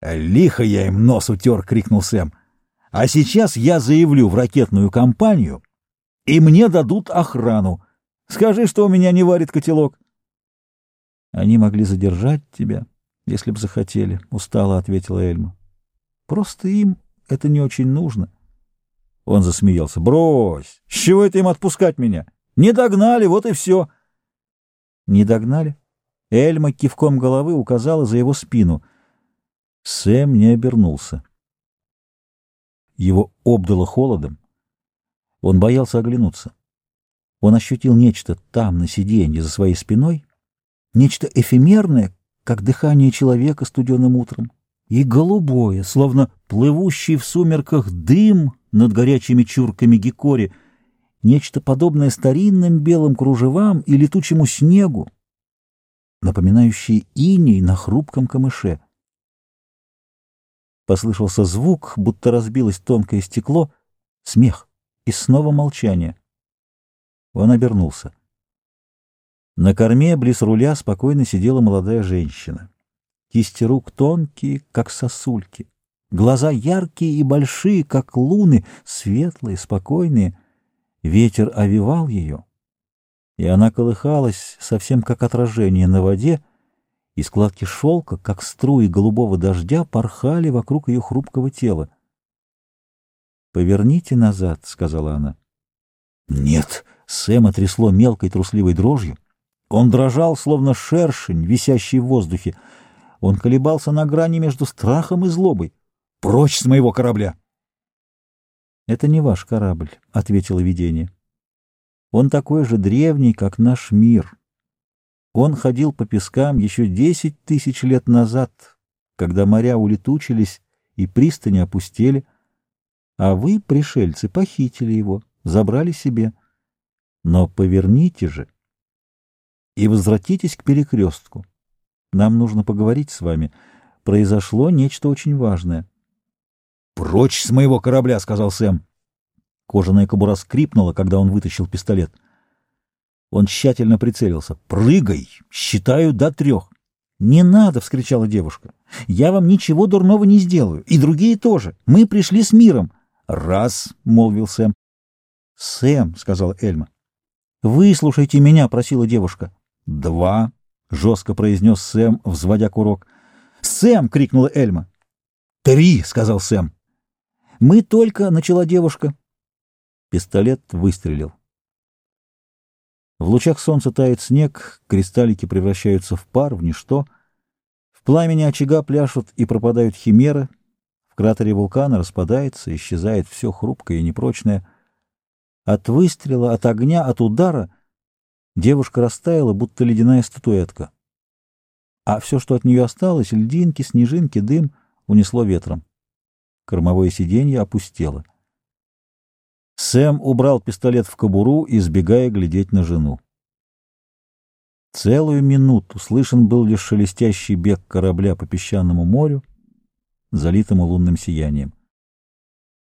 «Лихо я им нос утер!» — крикнул Сэм. «А сейчас я заявлю в ракетную компанию, и мне дадут охрану. Скажи, что у меня не варит котелок». «Они могли задержать тебя, если бы захотели», — устало ответила Эльма. «Просто им это не очень нужно». Он засмеялся. «Брось! С чего это им отпускать меня? Не догнали, вот и все!» «Не догнали?» Эльма кивком головы указала за его спину — Сэм не обернулся. Его обдало холодом. Он боялся оглянуться. Он ощутил нечто там, на сиденье, за своей спиной, нечто эфемерное, как дыхание человека студеным утром, и голубое, словно плывущий в сумерках дым над горячими чурками гикори, нечто подобное старинным белым кружевам и летучему снегу, напоминающее иней на хрупком камыше. Послышался звук, будто разбилось тонкое стекло, смех и снова молчание. Он обернулся. На корме, близ руля, спокойно сидела молодая женщина. Кисти рук тонкие, как сосульки. Глаза яркие и большие, как луны, светлые, спокойные. Ветер овивал ее, и она колыхалась, совсем как отражение на воде, и складки шелка, как струи голубого дождя, порхали вокруг ее хрупкого тела. «Поверните назад», — сказала она. «Нет», — Сэма трясло мелкой трусливой дрожью. Он дрожал, словно шершень, висящий в воздухе. Он колебался на грани между страхом и злобой. «Прочь с моего корабля!» «Это не ваш корабль», — ответило видение. «Он такой же древний, как наш мир». Он ходил по пескам еще десять тысяч лет назад, когда моря улетучились и пристани опустели, а вы, пришельцы, похитили его, забрали себе. Но поверните же и возвратитесь к перекрестку. Нам нужно поговорить с вами. Произошло нечто очень важное. — Прочь с моего корабля! — сказал Сэм. Кожаная кобура скрипнула, когда он вытащил пистолет — он тщательно прицелился. «Прыгай! Считаю до трех!» «Не надо!» — вскричала девушка. «Я вам ничего дурного не сделаю. И другие тоже. Мы пришли с миром». «Раз!» — молвил Сэм. «Сэм!» — сказала Эльма. «Выслушайте меня!» — просила девушка. «Два!» — жестко произнес Сэм, взводя курок. «Сэм!» — крикнула Эльма. «Три!» — сказал Сэм. «Мы только...» — начала девушка. Пистолет выстрелил. В лучах солнца тает снег, кристаллики превращаются в пар, в ничто. В пламени очага пляшут и пропадают химеры. В кратере вулкана распадается, исчезает все хрупкое и непрочное. От выстрела, от огня, от удара девушка растаяла, будто ледяная статуэтка. А все, что от нее осталось, льдинки, снежинки, дым, унесло ветром. Кормовое сиденье опустело. Сэм убрал пистолет в кобуру, избегая глядеть на жену. Целую минуту слышен был лишь шелестящий бег корабля по песчаному морю, залитому лунным сиянием.